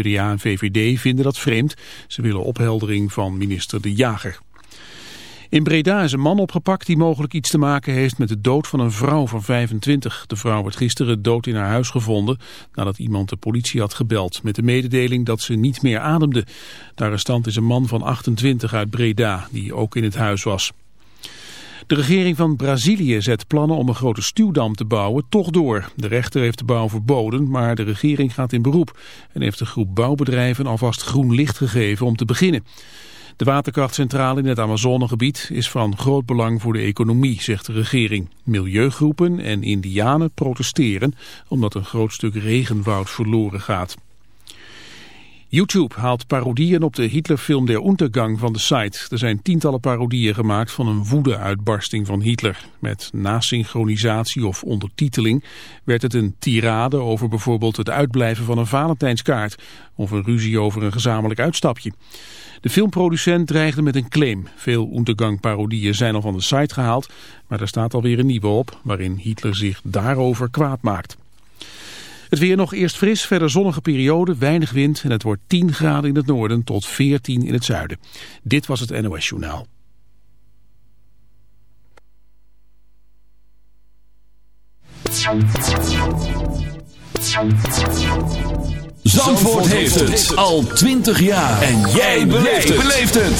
PvdA en VVD vinden dat vreemd. Ze willen opheldering van minister De Jager. In Breda is een man opgepakt die mogelijk iets te maken heeft met de dood van een vrouw van 25. De vrouw werd gisteren dood in haar huis gevonden nadat iemand de politie had gebeld met de mededeling dat ze niet meer ademde. De arrestant is een man van 28 uit Breda die ook in het huis was. De regering van Brazilië zet plannen om een grote stuwdam te bouwen toch door. De rechter heeft de bouw verboden, maar de regering gaat in beroep en heeft een groep bouwbedrijven alvast groen licht gegeven om te beginnen. De waterkrachtcentrale in het Amazonegebied is van groot belang voor de economie, zegt de regering. Milieugroepen en indianen protesteren omdat een groot stuk regenwoud verloren gaat. YouTube haalt parodieën op de Hitlerfilm Der Untergang van de site. Er zijn tientallen parodieën gemaakt van een woede-uitbarsting van Hitler. Met nasynchronisatie of ondertiteling werd het een tirade over bijvoorbeeld het uitblijven van een Valentijnskaart... of een ruzie over een gezamenlijk uitstapje. De filmproducent dreigde met een claim. Veel Untergang-parodieën zijn al van de site gehaald, maar er staat alweer een nieuwe op... waarin Hitler zich daarover kwaad maakt. Het weer nog eerst fris, verder zonnige periode, weinig wind... en het wordt 10 graden in het noorden tot 14 in het zuiden. Dit was het NOS Journaal. Zandvoort heeft het al 20 jaar. En jij beleeft het.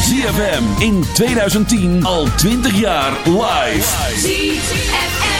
ZFM in 2010 al 20 jaar live. ZFM.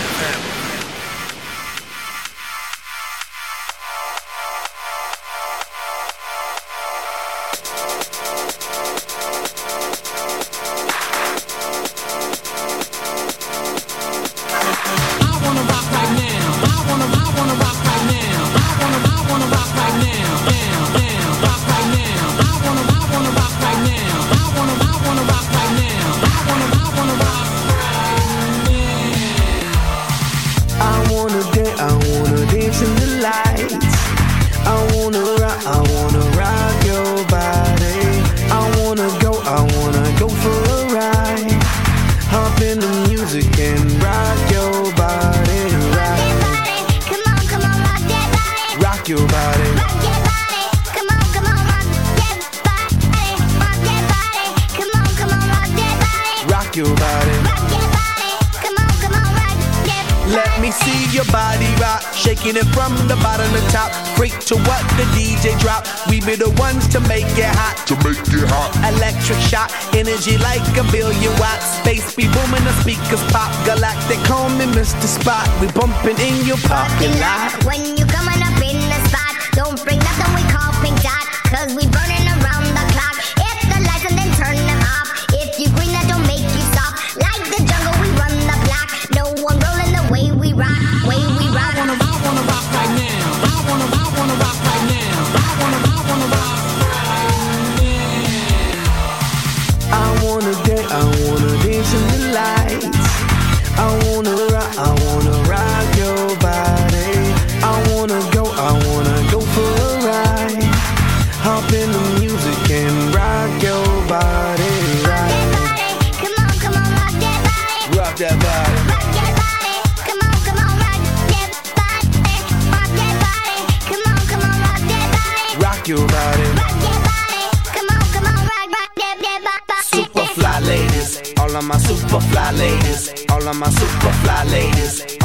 my super fly ladies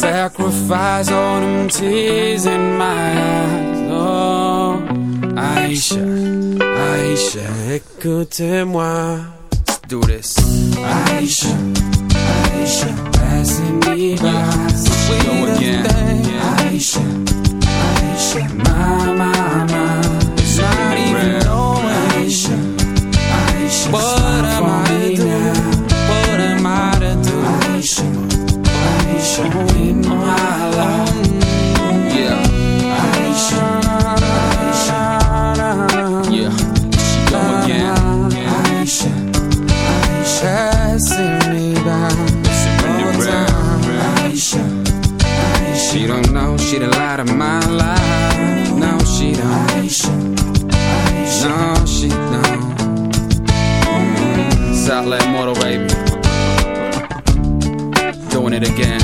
Sacrifice all them tears in my eyes. Oh, Aisha, Aisha Écoutez-moi Let's do this. Aisha, Aisha Passing me by. Go again. yeah. Aisha, Aisha My, my, my. it again.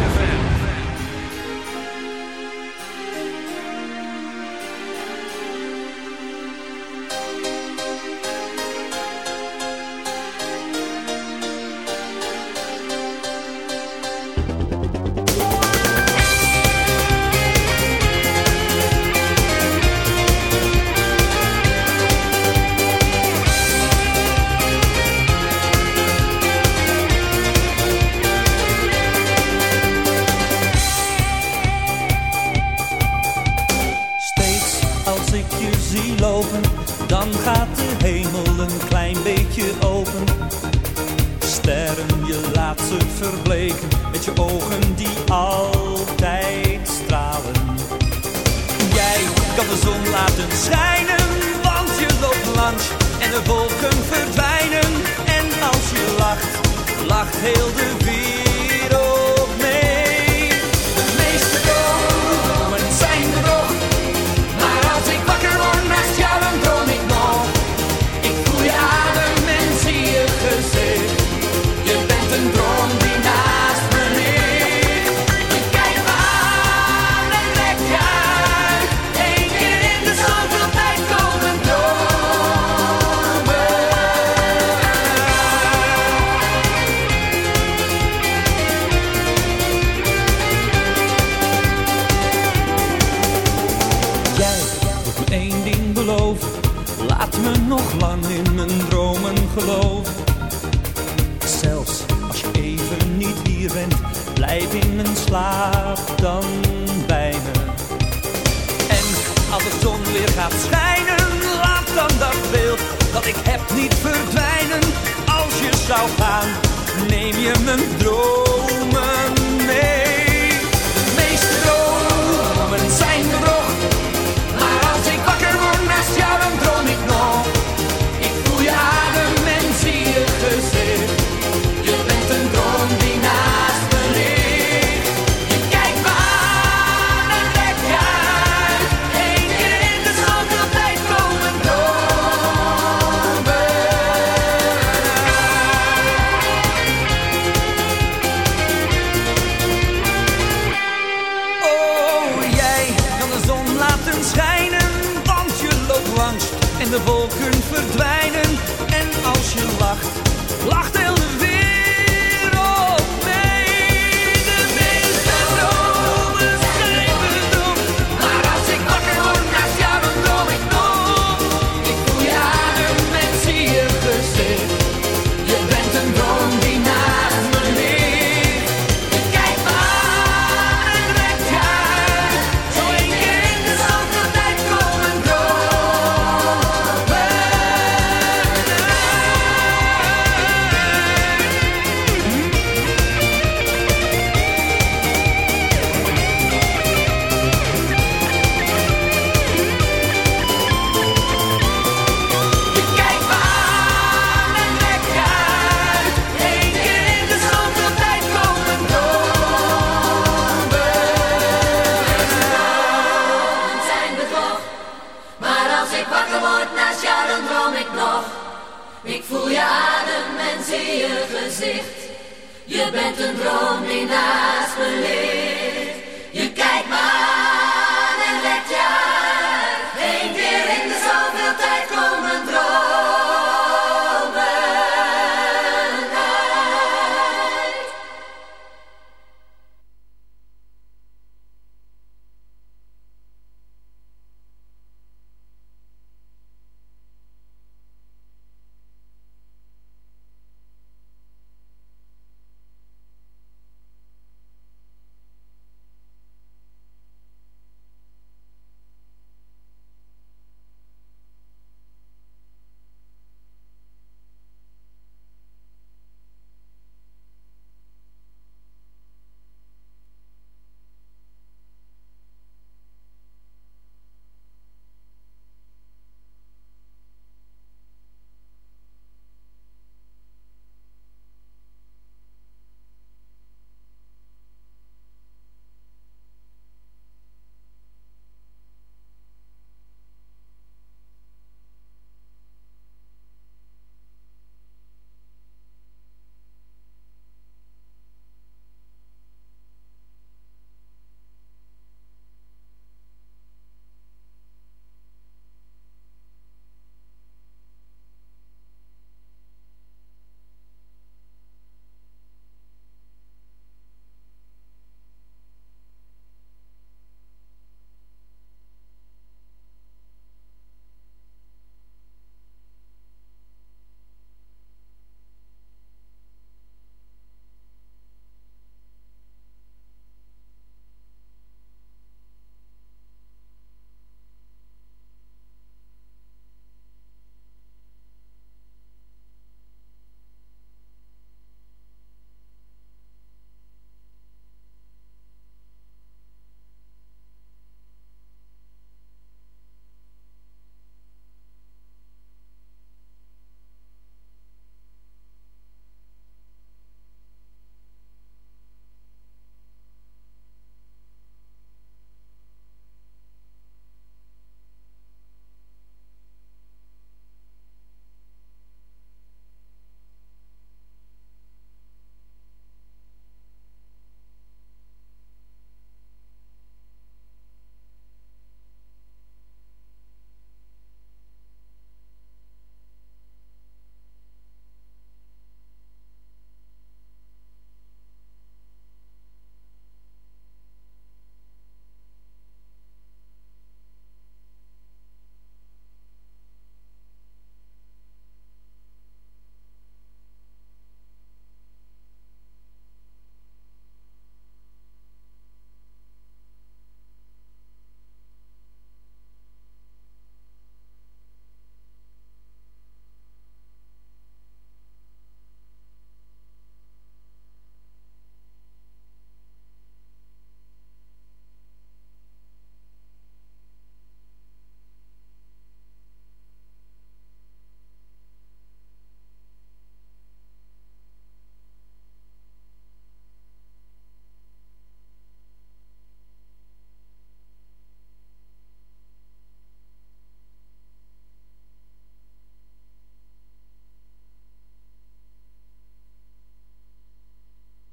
laat schijnen, laat dan dat beeld dat ik heb niet verdwijnen. Als je zou gaan, neem je mijn droom. Ik voel je adem en zie je gezicht. Je bent een droom die naast me ligt.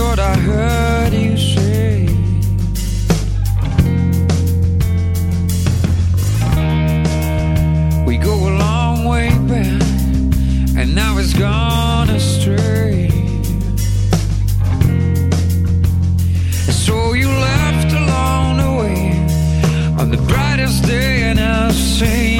Thought I heard you say We go a long way back And now it's gone astray. So you left along the way On the brightest day and I say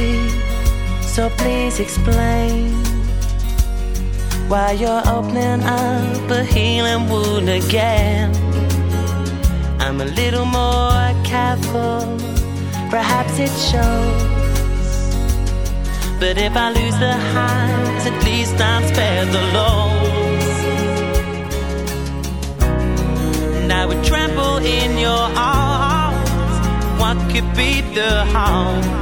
so please explain why you're opening up a healing wound again. I'm a little more careful, perhaps it shows. But if I lose the highs, at least I'm spared the lows. And I would trample in your arms. What could be the harm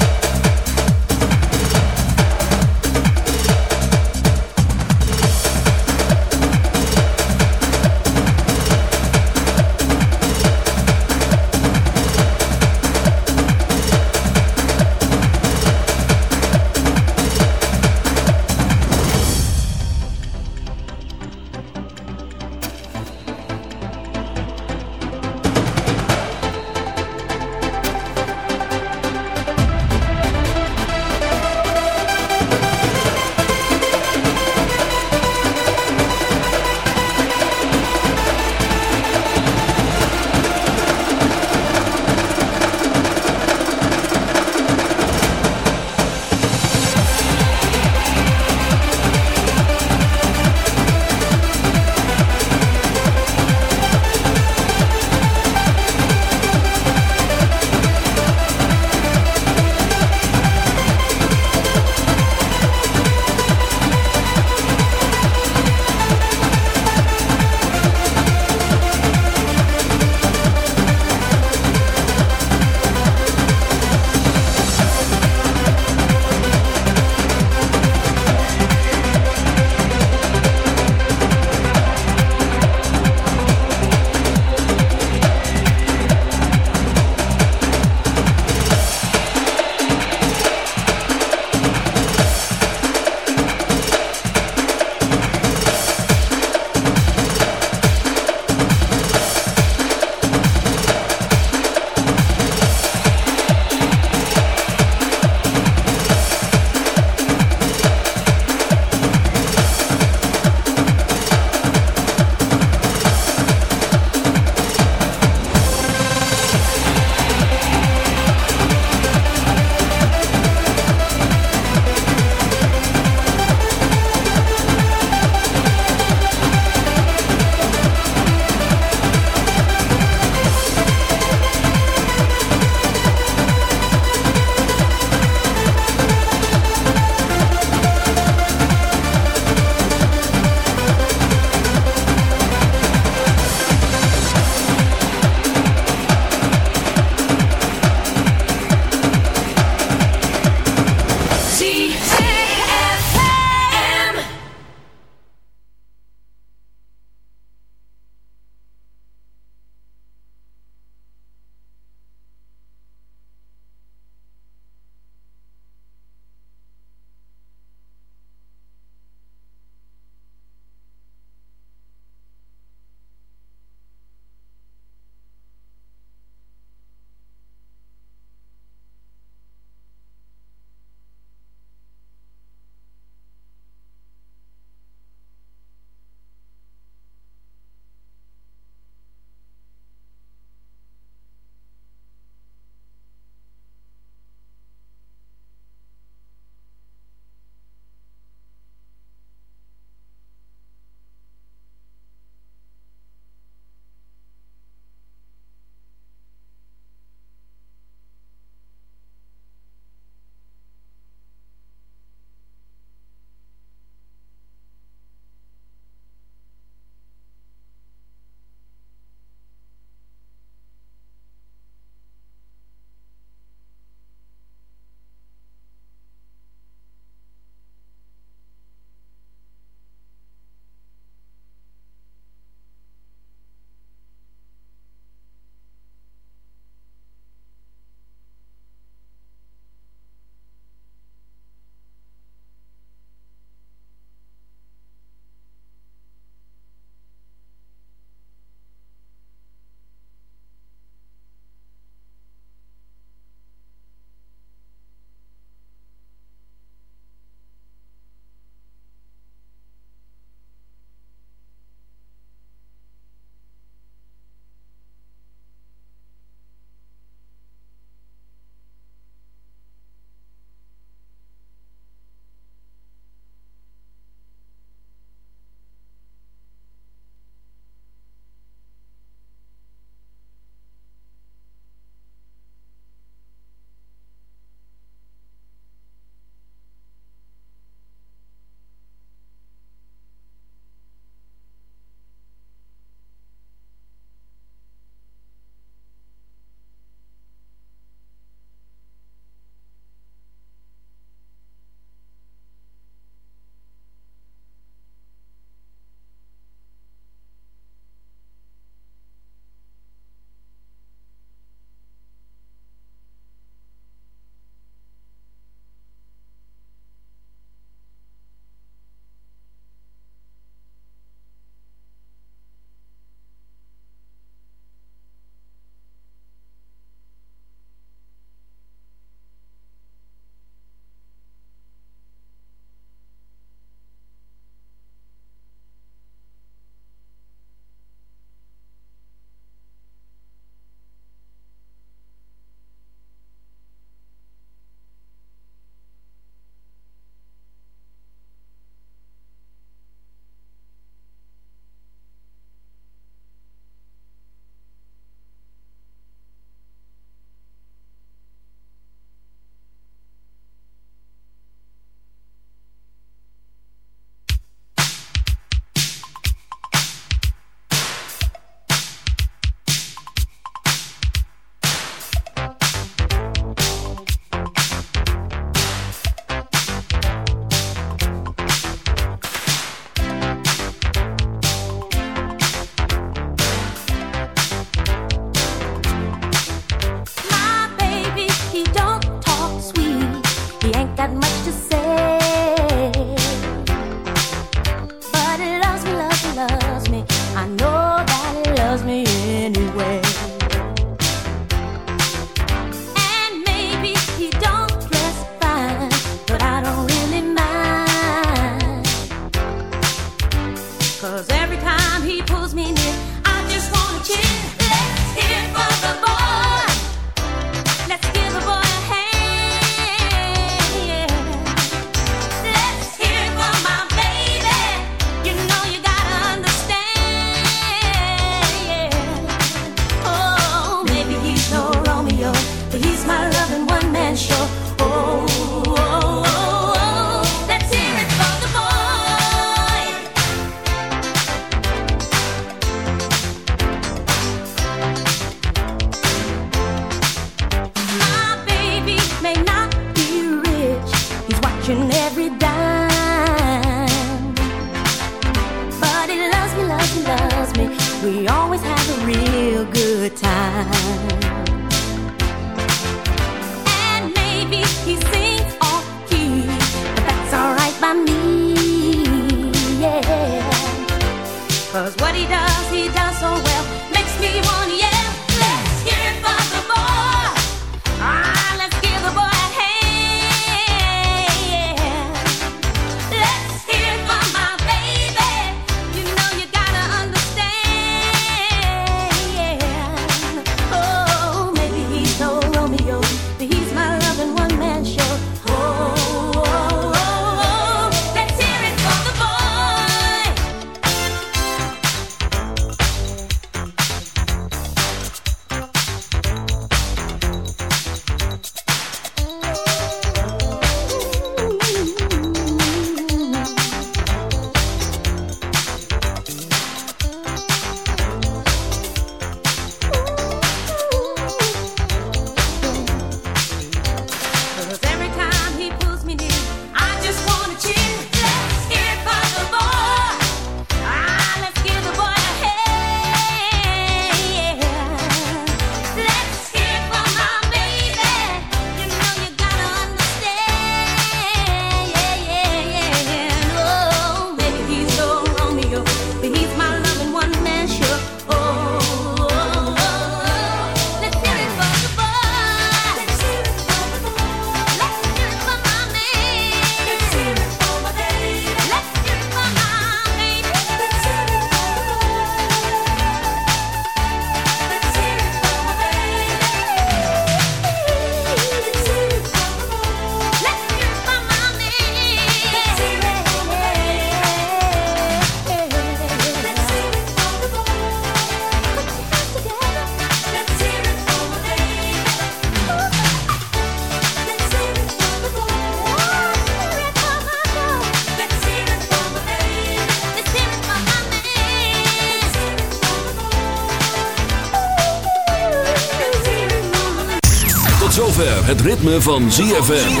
van ZFM.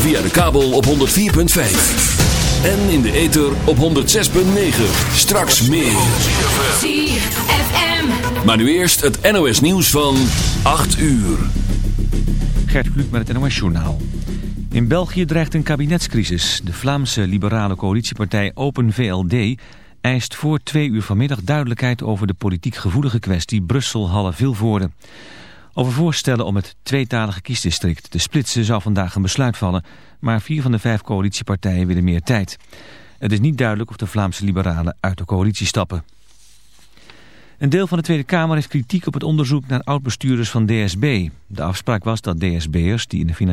Via de kabel op 104.5. En in de ether op 106.9. Straks meer. ZFM. Maar nu eerst het NOS nieuws van 8 uur. Gert Kluk met het NOS Journaal. In België dreigt een kabinetscrisis. De Vlaamse liberale coalitiepartij Open VLD eist voor twee uur vanmiddag duidelijkheid over de politiek gevoelige kwestie Brussel-Halle-Vilvoorde. Over voorstellen om het tweetalige kiesdistrict te splitsen zou vandaag een besluit vallen, maar vier van de vijf coalitiepartijen willen meer tijd. Het is niet duidelijk of de Vlaamse liberalen uit de coalitie stappen. Een deel van de Tweede Kamer is kritiek op het onderzoek naar oud-bestuurders van DSB. De afspraak was dat DSB'ers die in de financiële